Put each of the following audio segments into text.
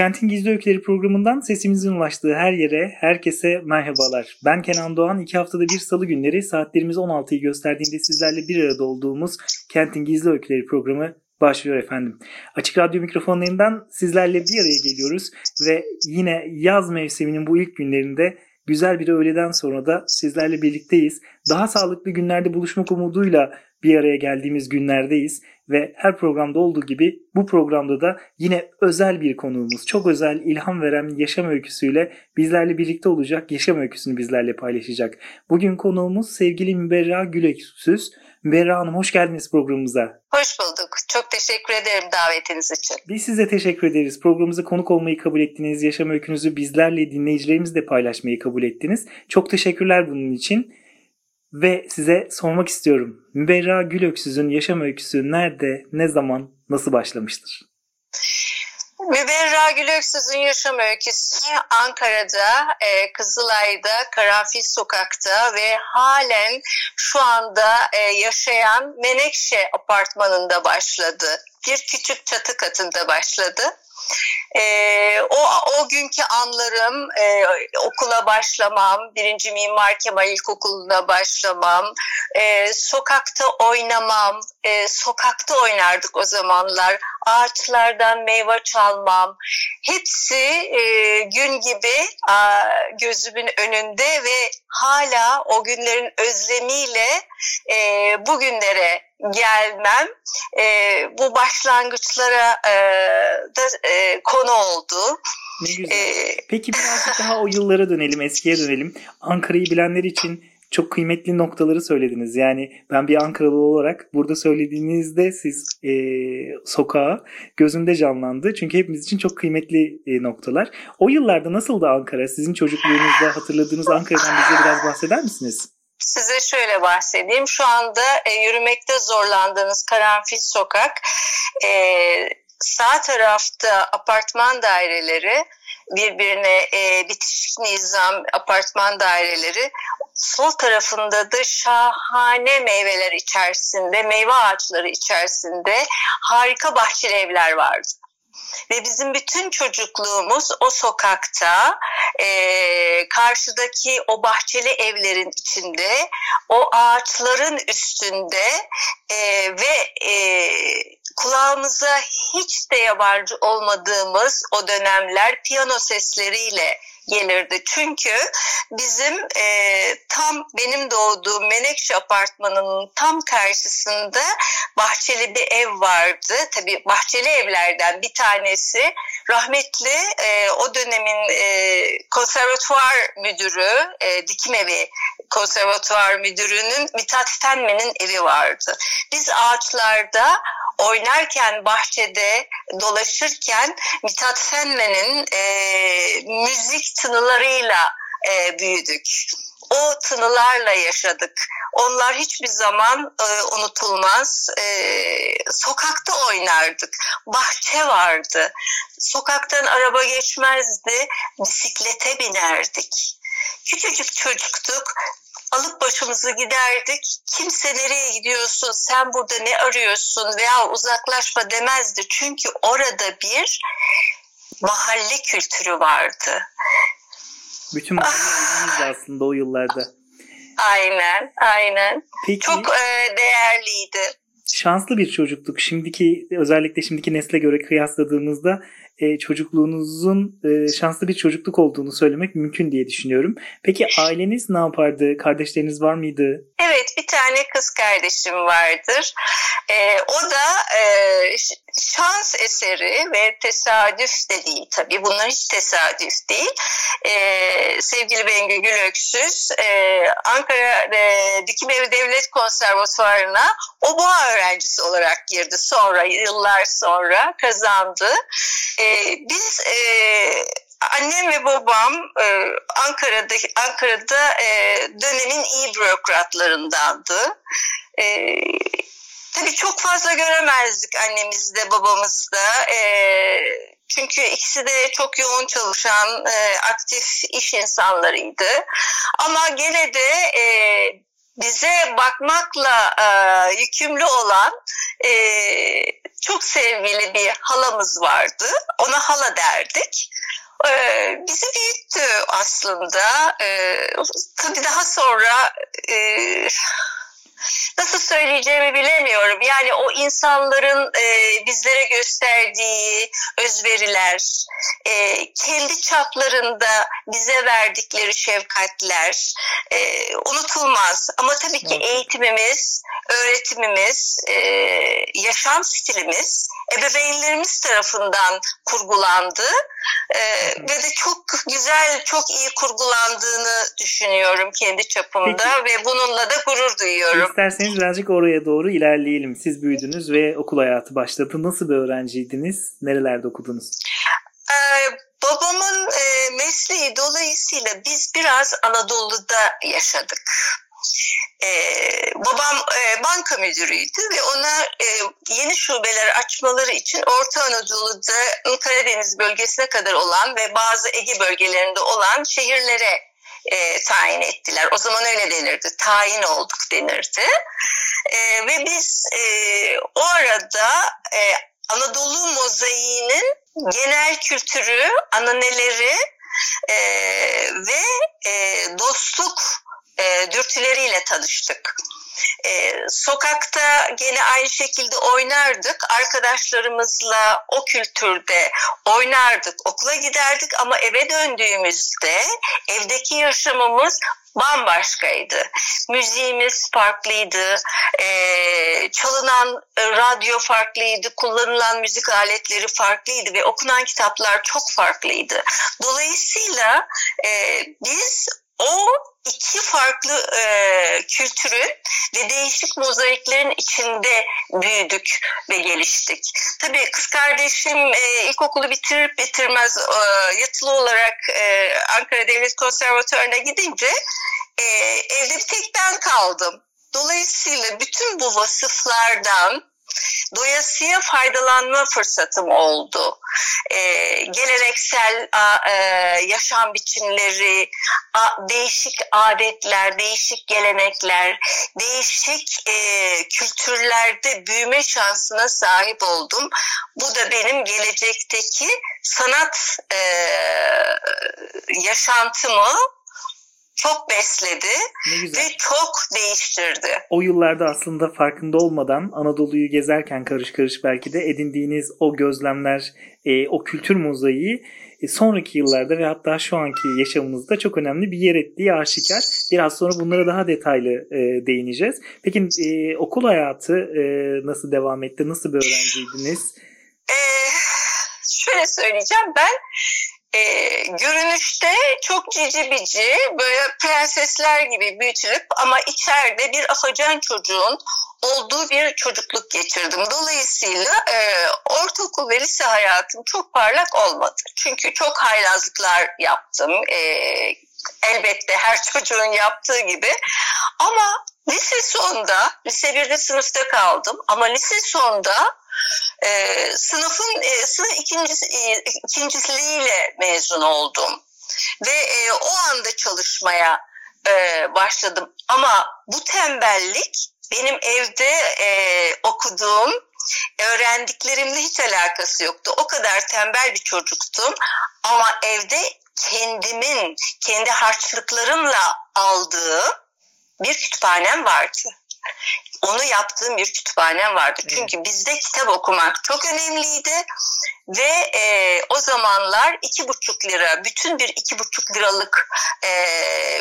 Kentin Gizli Öyküleri programından sesimizin ulaştığı her yere, herkese merhabalar. Ben Kenan Doğan. İki haftada bir salı günleri saatlerimiz 16'yı gösterdiğinde sizlerle bir arada olduğumuz Kentin Gizli Öyküleri programı başlıyor efendim. Açık Radyo mikrofonlarından sizlerle bir araya geliyoruz ve yine yaz mevsiminin bu ilk günlerinde güzel bir öğleden sonra da sizlerle birlikteyiz. Daha sağlıklı günlerde buluşmak umuduyla bir araya geldiğimiz günlerdeyiz ve her programda olduğu gibi bu programda da yine özel bir konuğumuz, çok özel ilham veren yaşam öyküsüyle bizlerle birlikte olacak, yaşam öyküsünü bizlerle paylaşacak. Bugün konuğumuz sevgili Müberra Güleksüz. Müberra Hanım hoş geldiniz programımıza. Hoş bulduk. Çok teşekkür ederim davetiniz için. Biz size teşekkür ederiz. Programımıza konuk olmayı kabul ettiniz. Yaşam öykünüzü bizlerle, dinleyicilerimizle paylaşmayı kabul ettiniz. Çok teşekkürler bunun için. Ve size sormak istiyorum. Müberra Gülöksüz'ün yaşam öyküsü nerede, ne zaman, nasıl başlamıştır? Müberra Gülöksüz'ün yaşam öyküsü Ankara'da, e, Kızılay'da, Karanfil Sokak'ta ve halen şu anda e, yaşayan Menekşe apartmanında başladı. Bir küçük çatı katında başladı. E, o, o günkü anlarım e, okula başlamam, birinci Mimar Kemal İlkokulu'na başlamam, e, sokakta oynamam, e, sokakta oynardık o zamanlar. Ağaçlardan meyve çalmam. Hepsi e, gün gibi a, gözümün önünde ve hala o günlerin özlemiyle e, bugünlere gelmem e, bu başlangıçlara e, da e, konu oldu. Ne güzel. Ee, Peki birazcık daha o yıllara dönelim, eskiye dönelim. Ankara'yı bilenler için çok kıymetli noktaları söylediniz. Yani ben bir Ankaralı olarak burada söylediğinizde siz e, sokağa gözümde canlandı. Çünkü hepimiz için çok kıymetli e, noktalar. O yıllarda nasıldı Ankara? Sizin çocukluğunuzda hatırladığınız Ankara'dan bize biraz bahseder misiniz? Size şöyle bahsedeyim. Şu anda e, yürümekte zorlandığınız Karanfil Sokak e, sağ tarafta apartman daireleri birbirine e, bitişik nizam apartman daireleri sol tarafında da şahane meyveler içerisinde meyve ağaçları içerisinde harika bahçeli evler vardı. Ve bizim bütün çocukluğumuz o sokakta e, karşıdaki o bahçeli evlerin içinde o ağaçların üstünde e, ve e, kulağımıza hiç de yabancı olmadığımız o dönemler piyano sesleriyle gelirdi. Çünkü bizim e, tam benim doğduğum Menekşe apartmanının tam karşısında bahçeli bir ev vardı. Tabii bahçeli evlerden bir tanesi rahmetli e, o dönemin e, konservatuvar müdürü, e, dikim evi konservatuvar müdürünün Mithat Fenmen'in evi vardı. Biz ağaçlarda oynarken bahçede dolaşırken Mithat Fenmen'in e, müzik tınılarıyla e, büyüdük. O tınılarla yaşadık. Onlar hiçbir zaman e, unutulmaz. E, sokakta oynardık. Bahçe vardı. Sokaktan araba geçmezdi. Bisiklete binerdik. Küçücük çocuktuk alıp başımızı giderdik. Kimse nereye gidiyorsun, sen burada ne arıyorsun veya uzaklaşma demezdi. Çünkü orada bir mahalle kültürü vardı. Bütün mahalle aslında o yıllarda. Aynen, aynen. Peki, Çok e, değerliydi. Şanslı bir çocukluk. Şimdiki özellikle şimdiki nesle göre kıyasladığımızda e, çocukluğunuzun e, şanslı bir çocukluk olduğunu söylemek mümkün diye düşünüyorum. Peki aileniz ne yapardı? Kardeşleriniz var mıydı? Evet bir tane kız kardeşim vardır. E, o da e, şans eseri ve tesadüf de değil tabii. Bunlar hiç tesadüf değil. E, sevgili Bengü Gülöksüz e, Ankara e, Dikim Evi Devlet Konservatuvarı'na oboa öğrencisi olarak girdi. Sonra yıllar sonra kazandı. E, biz e, annem ve babam e, Ankara'da Ankara'da e, dönemin iyi bürokratlarındandı. E, tabii çok fazla göremezdik annemizde babamızda. E, çünkü ikisi de çok yoğun çalışan, e, aktif iş insanlarıydı. Ama gene de e, bize bakmakla e, yükümlü olan e, çok sevgili bir halamız vardı. Ona hala derdik. E, bizi büyüttü aslında. E, tabii daha sonra e, nasıl söyleyeceğimi bilemiyorum. Yani o insanların e, bizlere gösterdiği özveriler, e, kendi çaplarında bize verdikleri şefkatler e, unutulmaz. Ama tabii ki eğitimimiz, öğretimimiz, e, yaşam stilimiz ebeveynlerimiz tarafından kurgulandı e, ve de çok güzel, çok iyi kurgulandığını düşünüyorum kendi çapımda Peki. ve bununla da gurur duyuyorum. İsterseniz birazcık oraya doğru ilerleyelim. Siz büyüdünüz ve okul hayatı başladı. Nasıl bir öğrenciydiniz? Nerelerde okudunuz? Ee, babamın e, mesleği dolayısıyla biz biraz Anadolu'da yaşadık. Ee, babam e, banka müdürüydü ve ona e, yeni şubeler açmaları için Orta Anadolu'da Karadeniz bölgesine kadar olan ve bazı Ege bölgelerinde olan şehirlere e, tayin ettiler. O zaman öyle denirdi. Tayin olduk denirdi. E, ve biz e, o arada e, Anadolu mozaiğinin genel kültürü, ananeleri e, ve e, dostluk e, dürtüleriyle tanıştık. E, sokakta gene aynı şekilde oynardık. Arkadaşlarımızla o kültürde oynardık. Okula giderdik ama eve döndüğümüzde evdeki yaşamımız bambaşkaydı. Müziğimiz farklıydı, ee, çalınan radyo farklıydı, kullanılan müzik aletleri farklıydı ve okunan kitaplar çok farklıydı. Dolayısıyla e, biz o iki farklı e, kültürün ve değişik mozaiklerin içinde büyüdük ve geliştik. Tabii kız kardeşim e, ilkokulu bitirip bitirmez e, yatılı olarak e, Ankara Devlet Konservatuarı'na gidince e, evde bir tek ben kaldım. Dolayısıyla bütün bu vasıflardan doyasıya faydalanma fırsatım oldu. Ee, geleneksel a, e, yaşam biçimleri, a, değişik adetler, değişik gelenekler, değişik e, kültürlerde büyüme şansına sahip oldum. Bu da benim gelecekteki sanat e, yaşantımı çok besledi ve çok değiştirdi. O yıllarda aslında farkında olmadan Anadolu'yu gezerken karış karış belki de edindiğiniz o gözlemler, e, o kültür mozaiği e, sonraki yıllarda ve hatta şu anki yaşamımızda çok önemli bir yer ettiği aşikar. Biraz sonra bunlara daha detaylı e, değineceğiz. Peki e, okul hayatı e, nasıl devam etti? Nasıl bir öğrenciydiniz? Ee, şöyle söyleyeceğim ben e, görünüşte çok cici bici böyle prensesler gibi büyütülüp ama içeride bir afacan çocuğun olduğu bir çocukluk geçirdim. Dolayısıyla e, ortaokul ve lise hayatım çok parlak olmadı. Çünkü çok haylazlıklar yaptım. E, elbette her çocuğun yaptığı gibi. Lise sonunda, lise 1'de sınıfta kaldım ama lise sonunda e, sınıfın e, sınıf ikincisi, e, mezun oldum. Ve e, o anda çalışmaya e, başladım. Ama bu tembellik benim evde e, okuduğum, öğrendiklerimle hiç alakası yoktu. O kadar tembel bir çocuktum. Ama evde kendimin, kendi harçlıklarımla aldığım bir kütüphanem vardı onu yaptığım bir kütüphanem vardı. Çünkü bizde kitap okumak çok önemliydi ve e, o zamanlar iki buçuk lira, bütün bir iki buçuk liralık e,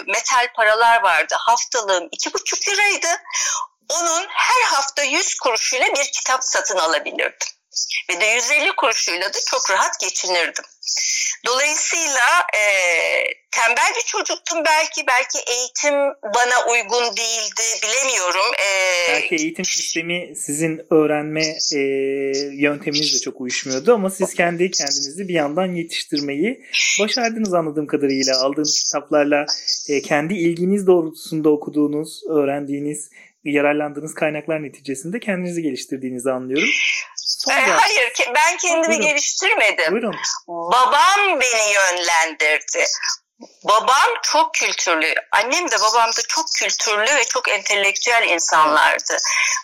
metal paralar vardı. Haftalığım iki buçuk liraydı. Onun her hafta yüz kuruşuyla bir kitap satın alabilirdim. Ve de 150 kuruşuyla da çok rahat geçinirdim. Dolayısıyla e, tembel bir çocuktum belki. Belki eğitim bana uygun değildi bilemiyorum. E, belki eğitim sistemi sizin öğrenme e, yönteminizle çok uyuşmuyordu ama siz kendi kendinizi bir yandan yetiştirmeyi başardınız anladığım kadarıyla. Aldığınız kitaplarla e, kendi ilginiz doğrultusunda okuduğunuz, öğrendiğiniz, yararlandığınız kaynaklar neticesinde kendinizi geliştirdiğinizi anlıyorum. Sonra... E, hayır ben kendimi Buyurun. geliştirmedim. Buyurun. Babam beni yönlendirdi. Babam çok kültürlü. Annem de babam da çok kültürlü ve çok entelektüel insanlardı.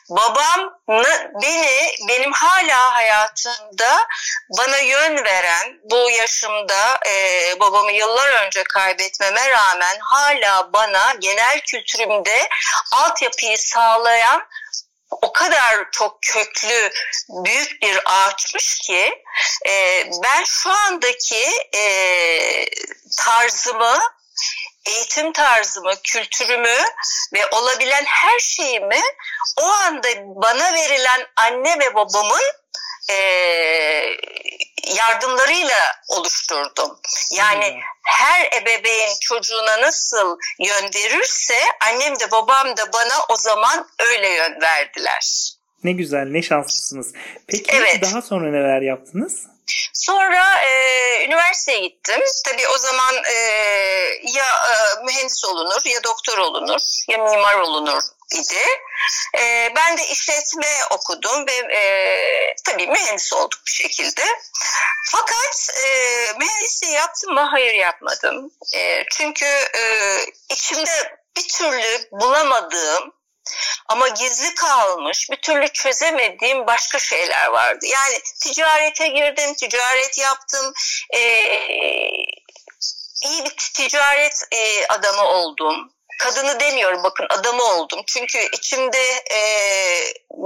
Babam beni benim hala hayatımda bana yön veren bu yaşımda e, babamı yıllar önce kaybetmeme rağmen hala bana genel kültürümde altyapıyı sağlayan o kadar çok köklü büyük bir ağaçmış ki e, ben şu andaki e, tarzımı eğitim tarzımı, kültürümü ve olabilen her şeyimi o anda bana verilen anne ve babamın e, yardımlarıyla oluşturdum. Yani hmm. her ebeveyn çocuğuna nasıl yön verirse annem de babam da bana o zaman öyle yön verdiler. Ne güzel, ne şanslısınız. Peki evet. daha sonra neler yaptınız? Sonra e, üniversiteye gittim. Tabii o zaman e, ya e, mühendis olunur ya doktor olunur ya mimar olunur idi. E, ben de işletme okudum ve e, tabii mühendis olduk bir şekilde. Fakat e, mühendisliği yaptım mı? Hayır yapmadım. E, çünkü e, içimde bir türlü bulamadığım ama gizli kalmış, bir türlü çözemediğim başka şeyler vardı. Yani ticarete girdim, ticaret yaptım, e, iyi bir ticaret e, adamı oldum. Kadını demiyorum bakın adamı oldum. Çünkü içimde e,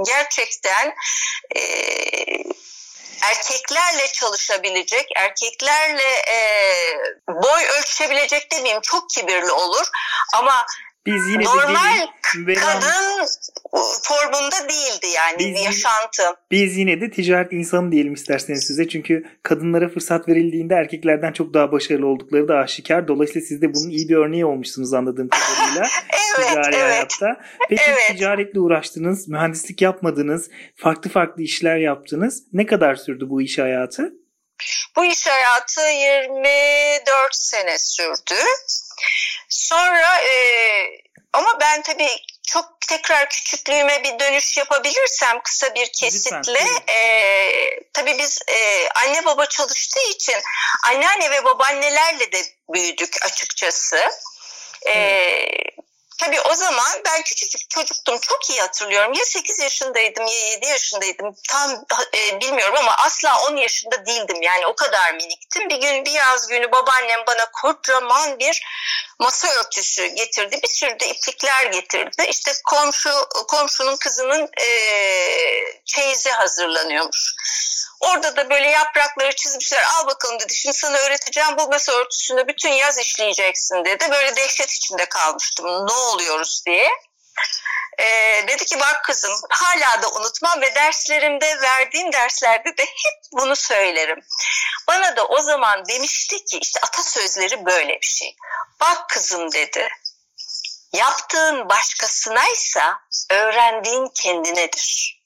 gerçekten e, erkeklerle çalışabilecek, erkeklerle e, boy ölçebilecek demeyeyim çok kibirli olur ama biz yine Normal de kadın formunda değildi yani biz yaşantı. Yine, biz yine de ticaret insanı diyelim isterseniz size. Çünkü kadınlara fırsat verildiğinde erkeklerden çok daha başarılı oldukları da aşikar. Dolayısıyla siz de bunun iyi bir örneği olmuşsunuz anladığım kadarıyla. evet, ticari evet. hayatta. Peki evet. ticaretle uğraştınız, mühendislik yapmadınız, farklı farklı işler yaptınız. Ne kadar sürdü bu iş hayatı? Bu iş hayatı 24 sene sürdü. Sonra e, ama ben tabii çok tekrar küçüklüğüme bir dönüş yapabilirsem kısa bir kesitle e, tabii biz e, anne baba çalıştığı için anneanne ve babaannelerle de büyüdük açıkçası. E, Tabii o zaman ben küçücük çocuktum çok iyi hatırlıyorum. Ya 8 yaşındaydım ya 7 yaşındaydım tam e, bilmiyorum ama asla 10 yaşında değildim. Yani o kadar miniktim. Bir gün bir yaz günü babaannem bana kocaman bir masa örtüsü getirdi. Bir sürü de iplikler getirdi. İşte komşu komşunun kızının e, çeyizi hazırlanıyormuş. Orada da böyle yaprakları çizmişler. Al bakalım dedi. Şimdi sana öğreteceğim. Bu masa örtüsünü bütün yaz işleyeceksin dedi. Böyle dehşet içinde kalmıştım. Ne oluyoruz diye. Ee, dedi ki bak kızım hala da unutmam ve derslerimde verdiğim derslerde de hep bunu söylerim. Bana da o zaman demişti ki işte atasözleri böyle bir şey. Bak kızım dedi. Yaptığın başkasınaysa öğrendiğin kendinedir.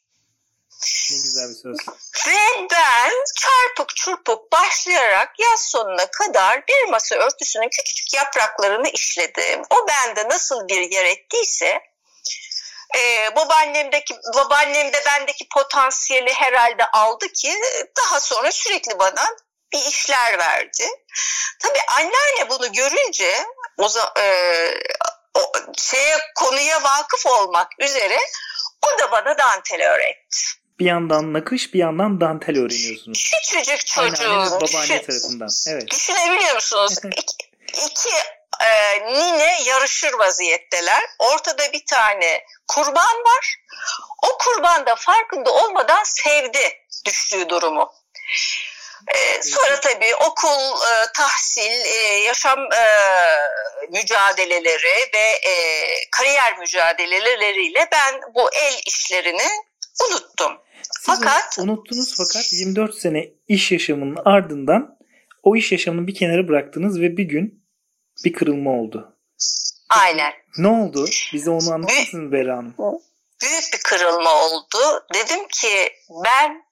Ne güzel bir söz. Ve ben çarpık çırpık başlayarak yaz sonuna kadar bir masa örtüsünün küçük yapraklarını işledim. O bende nasıl bir yer ettiyse e, babaannemdeki babaannemde bendeki potansiyeli herhalde aldı ki daha sonra sürekli bana bir işler verdi. Tabii anneanne bunu görünce o, e, o şeye konuya vakıf olmak üzere o da bana dantel öğretti bir yandan nakış bir yandan dantel öğreniyorsunuz. Küçücük. Anneanneniz babaanne düşün, tarafından. Evet. Düşünebiliyor musunuz? iki, iki e, nine yarışır vaziyetteler. Ortada bir tane kurban var. O kurban da farkında olmadan sevdi düştüğü durumu. Ee, sonra tabii okul, e, tahsil, e, yaşam e, mücadeleleri ve e, kariyer mücadeleleriyle ben bu el işlerini unuttum. Siz Fakat unuttunuz fakat 24 sene iş yaşamının ardından o iş yaşamını bir kenara bıraktınız ve bir gün bir kırılma oldu. aynen Ne oldu? Bize onu anlatır mısınız Berra Hanım? büyük bir kırılma oldu. Dedim ki ben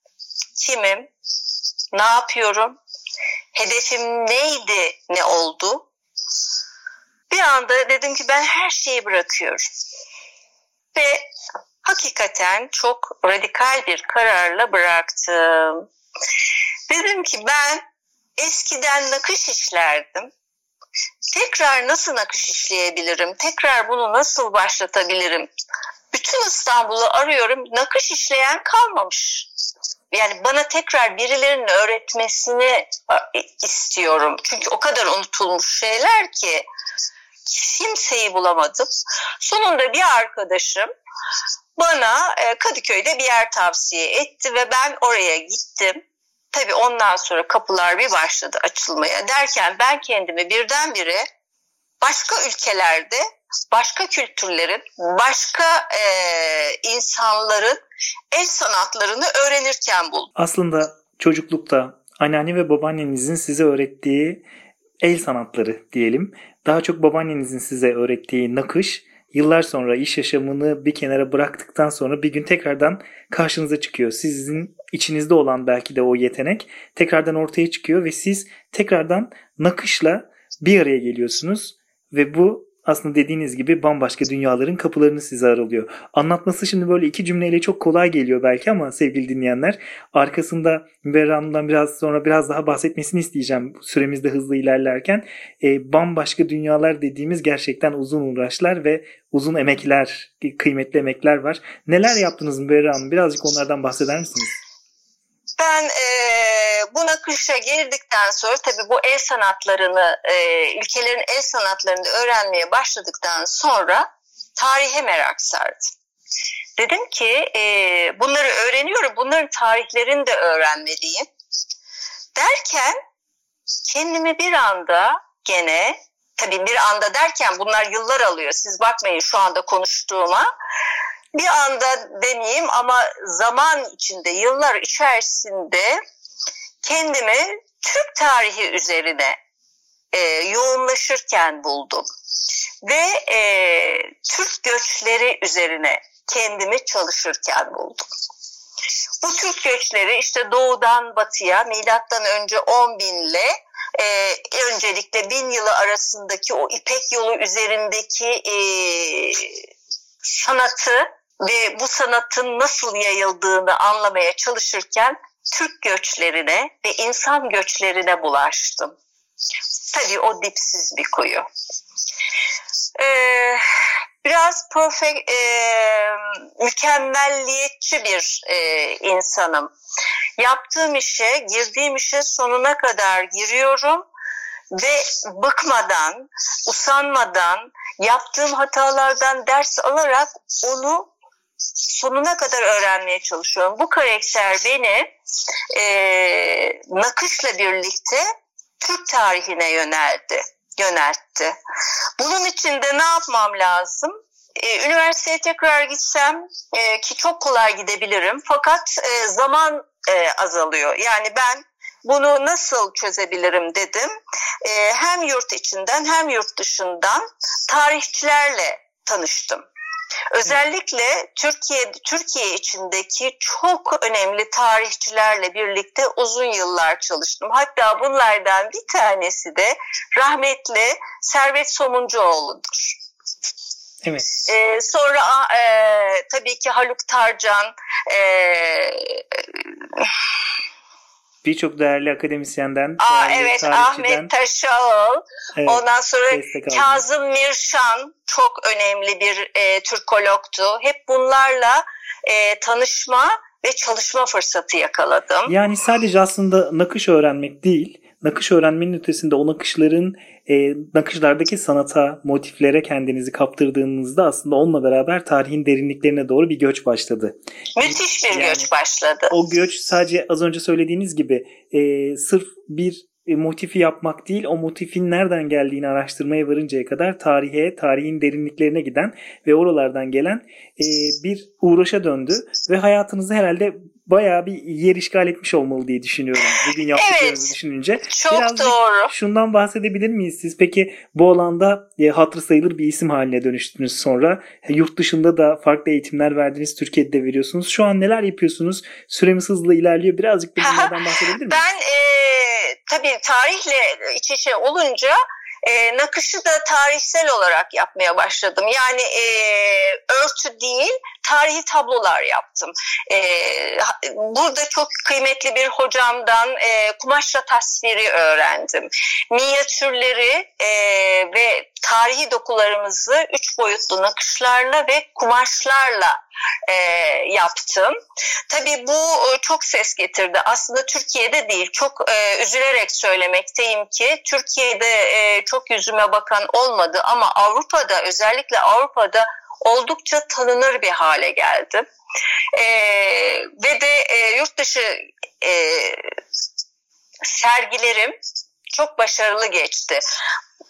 kimim? Ne yapıyorum? Hedefim neydi? Ne oldu? Bir anda dedim ki ben her şeyi bırakıyorum. Ve hakikaten çok radikal bir kararla bıraktım. Dedim ki ben eskiden nakış işlerdim. Tekrar nasıl nakış işleyebilirim? Tekrar bunu nasıl başlatabilirim? Bütün İstanbul'u arıyorum. Nakış işleyen kalmamış. Yani bana tekrar birilerinin öğretmesini istiyorum. Çünkü o kadar unutulmuş şeyler ki kimseyi bulamadım. Sonunda bir arkadaşım bana e, Kadıköy'de bir yer tavsiye etti ve ben oraya gittim. Tabii ondan sonra kapılar bir başladı açılmaya derken ben kendimi birdenbire başka ülkelerde, başka kültürlerin, başka e, insanların el sanatlarını öğrenirken buldum. Aslında çocuklukta anneanne ve babaannenizin size öğrettiği el sanatları diyelim. Daha çok babaannenizin size öğrettiği nakış yıllar sonra iş yaşamını bir kenara bıraktıktan sonra bir gün tekrardan karşınıza çıkıyor. Sizin içinizde olan belki de o yetenek tekrardan ortaya çıkıyor ve siz tekrardan nakışla bir araya geliyorsunuz ve bu aslında dediğiniz gibi bambaşka dünyaların kapılarını size aralıyor. Anlatması şimdi böyle iki cümleyle çok kolay geliyor belki ama sevgili dinleyenler arkasında Müberra biraz sonra biraz daha bahsetmesini isteyeceğim süremiz de hızlı ilerlerken. E, bambaşka dünyalar dediğimiz gerçekten uzun uğraşlar ve uzun emekler, kıymetli emekler var. Neler yaptınız Müberra Hanım? Birazcık onlardan bahseder misiniz? Ben e, bu nakışa girdikten sonra tabii bu el sanatlarını, e, ülkelerin el sanatlarını öğrenmeye başladıktan sonra tarihe merak sardım. Dedim ki e, bunları öğreniyorum, bunların tarihlerini de öğrenmeliyim. Derken kendimi bir anda gene, tabii bir anda derken bunlar yıllar alıyor. Siz bakmayın şu anda konuştuğuma bir anda demeyeyim ama zaman içinde, yıllar içerisinde kendimi Türk tarihi üzerine e, yoğunlaşırken buldum. Ve e, Türk göçleri üzerine kendimi çalışırken buldum. Bu Türk göçleri işte doğudan batıya milattan önce 10 binle e, öncelikle bin yılı arasındaki o İpek yolu üzerindeki e, sanatı ve bu sanatın nasıl yayıldığını anlamaya çalışırken Türk göçlerine ve insan göçlerine bulaştım. Tabii o dipsiz bir kuyu. Ee, biraz profe, e, mükemmelliyetçi bir e, insanım. Yaptığım işe, girdiğim işe sonuna kadar giriyorum ve bıkmadan, usanmadan, yaptığım hatalardan ders alarak onu sonuna kadar öğrenmeye çalışıyorum. Bu karakter beni e, nakışla birlikte Türk tarihine yöneldi, yöneltti. Bunun için de ne yapmam lazım? Ee, üniversiteye tekrar gitsem e, ki çok kolay gidebilirim fakat e, zaman e, azalıyor. Yani ben bunu nasıl çözebilirim dedim. E, hem yurt içinden hem yurt dışından tarihçilerle tanıştım. Özellikle Türkiye Türkiye içindeki çok önemli tarihçilerle birlikte uzun yıllar çalıştım. Hatta bunlardan bir tanesi de rahmetli Servet Somuncuoğlu'dur. Evet. Ee, sonra e, tabii ki Haluk Tarcan, e, birçok değerli akademisyenden, aa, değerli evet Ahmet Taşağıl, evet, ondan sonra. Kazım Mirşan çok önemli bir e, Türkologtu. Hep bunlarla e, tanışma ve çalışma fırsatı yakaladım. Yani sadece aslında nakış öğrenmek değil, nakış öğrenmenin ötesinde o nakışların e, nakışlardaki sanata, motiflere kendinizi kaptırdığınızda aslında onunla beraber tarihin derinliklerine doğru bir göç başladı. Müthiş bir Yani göç başladı. O göç sadece az önce söylediğiniz gibi e, sırf bir e, motifi yapmak değil, o motifin nereden geldiğini araştırmaya varıncaya kadar tarihe, tarihin derinliklerine giden ve oralardan gelen e, bir uğraşa döndü ve hayatınızı herhalde bayağı bir yer işgal etmiş olmalı diye düşünüyorum. Bugün yaptıklarınızı Evet. düşününce. Çok Birazcık doğru. Şundan bahsedebilir miyiz siz? Peki bu alanda e, hatırı sayılır bir isim haline dönüştünüz sonra. E, Yurt dışında da farklı eğitimler verdiniz. Türkiye'de de veriyorsunuz. Şu an neler yapıyorsunuz? Süremiz hızla ilerliyor. Birazcık da bunlardan bahsedebilir miyiz? Ben e, tabii tarihle iç içe olunca e, nakışı da tarihsel olarak yapmaya başladım. Yani e, örtü değil, tarihi tablolar yaptım. E, burada çok kıymetli bir hocamdan e, kumaşla tasviri öğrendim. Minyatürleri e, ve tarihi dokularımızı üç boyutlu nakışlarla ve kumaşlarla e, yaptım. Tabii bu e, çok ses getirdi. Aslında Türkiye'de değil. Çok e, üzülerek söylemekteyim ki Türkiye'de e, çok yüzüme bakan olmadı ama Avrupa'da özellikle Avrupa'da oldukça tanınır bir hale geldim. E, ve de e, yurt dışı e, sergilerim çok başarılı geçti.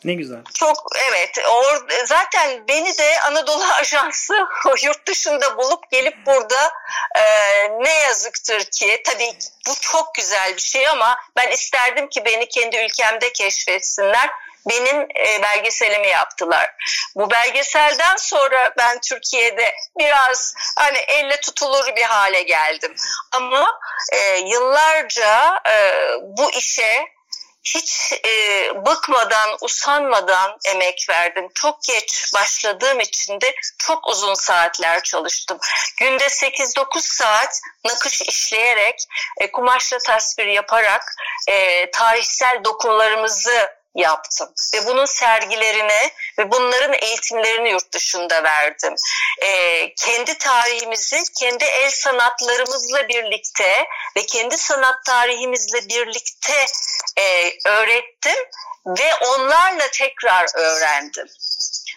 Ne güzel. Çok evet. Or, zaten beni de Anadolu Ajansı yurt dışında bulup gelip burada e, ne yazıktır ki tabii bu çok güzel bir şey ama ben isterdim ki beni kendi ülkemde keşfetsinler. Benim e, belgeselimi yaptılar. Bu belgeselden sonra ben Türkiye'de biraz hani elle tutulur bir hale geldim. Ama e, yıllarca e, bu işe hiç e, bıkmadan, usanmadan emek verdim. Çok geç başladığım için de çok uzun saatler çalıştım. Günde 8-9 saat nakış işleyerek, e, kumaşla tasvir yaparak e, tarihsel dokularımızı yaptım. Ve bunun sergilerini ve bunların eğitimlerini yurt dışında verdim. E, kendi tarihimizi, kendi el sanatlarımızla birlikte ve kendi sanat tarihimizle birlikte e, öğrettim ve onlarla tekrar öğrendim.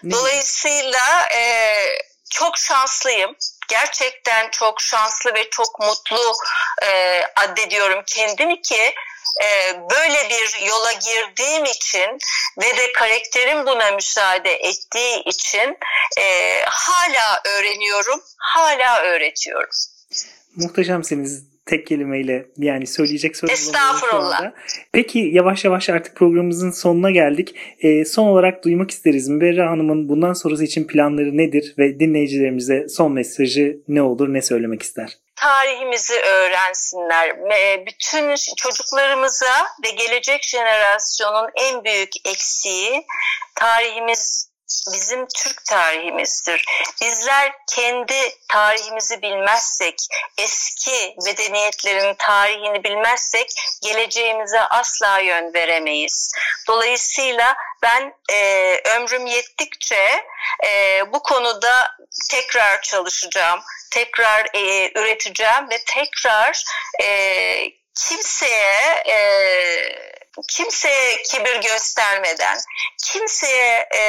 Ne Dolayısıyla e, çok şanslıyım. Gerçekten çok şanslı ve çok mutlu e, addediyorum kendimi ki e, böyle bir yola girdiğim için ve de karakterim buna müsaade ettiği için e, hala öğreniyorum, hala öğretiyorum. Muhteşemsiniz tek kelimeyle yani söyleyecek söz bulamıyorum şu Estağfurullah. Peki yavaş yavaş artık programımızın sonuna geldik. Ee, son olarak duymak isteriz. Müberra Hanım'ın bundan sonrası için planları nedir ve dinleyicilerimize son mesajı ne olur ne söylemek ister? tarihimizi öğrensinler. E, Bütün çocuklarımıza ve gelecek jenerasyonun en büyük eksiği tarihimiz bizim Türk tarihimizdir. Bizler kendi tarihimizi bilmezsek, eski medeniyetlerin tarihini bilmezsek geleceğimize asla yön veremeyiz. Dolayısıyla ben e, ömrüm yettikçe e, bu konuda tekrar çalışacağım, tekrar e, üreteceğim ve tekrar e, kimseye e, kimseye kibir göstermeden, kimseye e,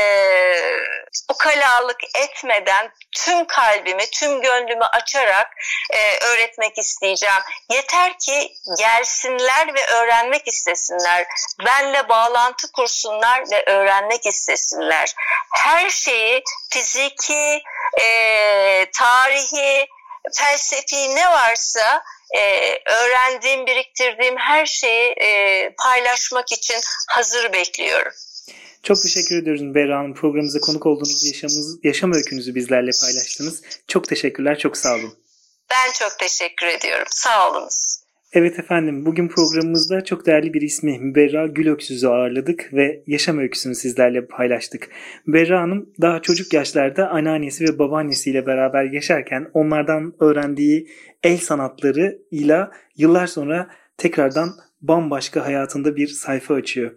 ukalalık etmeden tüm kalbimi, tüm gönlümü açarak e, öğretmek isteyeceğim. Yeter ki gelsinler ve öğrenmek istesinler. Benle bağlantı kursunlar ve öğrenmek istesinler. Her şeyi fiziki, e, tarihi, felsefi ne varsa e, öğrendiğim, biriktirdiğim her şeyi e, paylaşmak için hazır bekliyorum. Çok teşekkür ediyoruz Müberra Hanım. Programımıza konuk olduğunuz yaşamınız, yaşam öykünüzü bizlerle paylaştınız. Çok teşekkürler, çok sağ olun. Ben çok teşekkür ediyorum. Sağ olunuz. Evet efendim, bugün programımızda çok değerli bir ismi Müberra Gülöksüz'ü ağırladık ve yaşam öyküsünü sizlerle paylaştık. Müberra Hanım daha çocuk yaşlarda anneannesi ve babaannesiyle beraber yaşarken onlardan öğrendiği el sanatları ile yıllar sonra tekrardan bambaşka hayatında bir sayfa açıyor.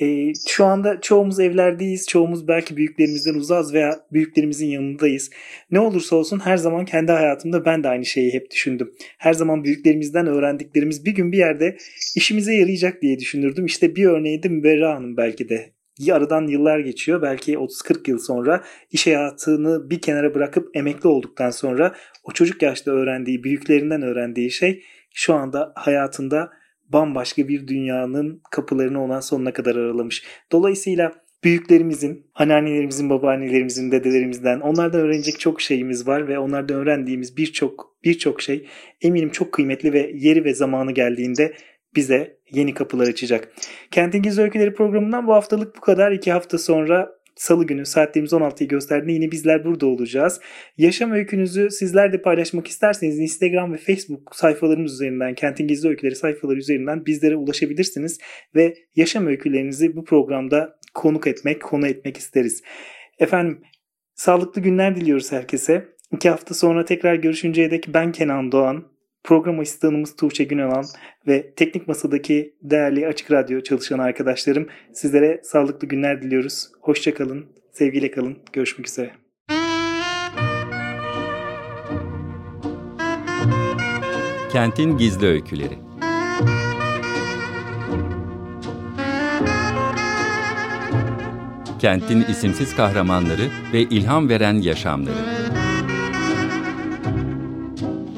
Ee, şu anda çoğumuz evlerdeyiz, çoğumuz belki büyüklerimizden uzağız veya büyüklerimizin yanındayız. Ne olursa olsun her zaman kendi hayatımda ben de aynı şeyi hep düşündüm. Her zaman büyüklerimizden öğrendiklerimiz bir gün bir yerde işimize yarayacak diye düşünürdüm. İşte bir örneği de Müberra Hanım belki de. Aradan yıllar geçiyor. Belki 30-40 yıl sonra iş hayatını bir kenara bırakıp emekli olduktan sonra o çocuk yaşta öğrendiği, büyüklerinden öğrendiği şey şu anda hayatında bambaşka bir dünyanın kapılarını ona sonuna kadar aralamış. Dolayısıyla büyüklerimizin, anneannelerimizin, babaannelerimizin, dedelerimizden onlardan öğrenecek çok şeyimiz var ve onlardan öğrendiğimiz birçok birçok şey eminim çok kıymetli ve yeri ve zamanı geldiğinde bize yeni kapılar açacak. Kentin Gizli Öyküleri programından bu haftalık bu kadar. İki hafta sonra Salı günü saatlerimiz 16'yı gösterdiğinde yine bizler burada olacağız. Yaşam öykünüzü sizler de paylaşmak isterseniz Instagram ve Facebook sayfalarımız üzerinden, Kentin Gizli Öyküleri sayfaları üzerinden bizlere ulaşabilirsiniz ve yaşam öykülerinizi bu programda konuk etmek, konu etmek isteriz. Efendim sağlıklı günler diliyoruz herkese. İki hafta sonra tekrar görüşünceye dek ben Kenan Doğan, program asistanımız Tuğçe Günalan ve teknik masadaki değerli Açık Radyo çalışan arkadaşlarım sizlere sağlıklı günler diliyoruz. Hoşçakalın, sevgiyle kalın, görüşmek üzere. Kentin Gizli Öyküleri Kentin isimsiz kahramanları ve ilham veren yaşamları.